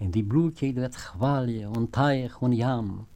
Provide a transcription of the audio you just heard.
in die Blutkeit wird Chwalje und Teich und Jam.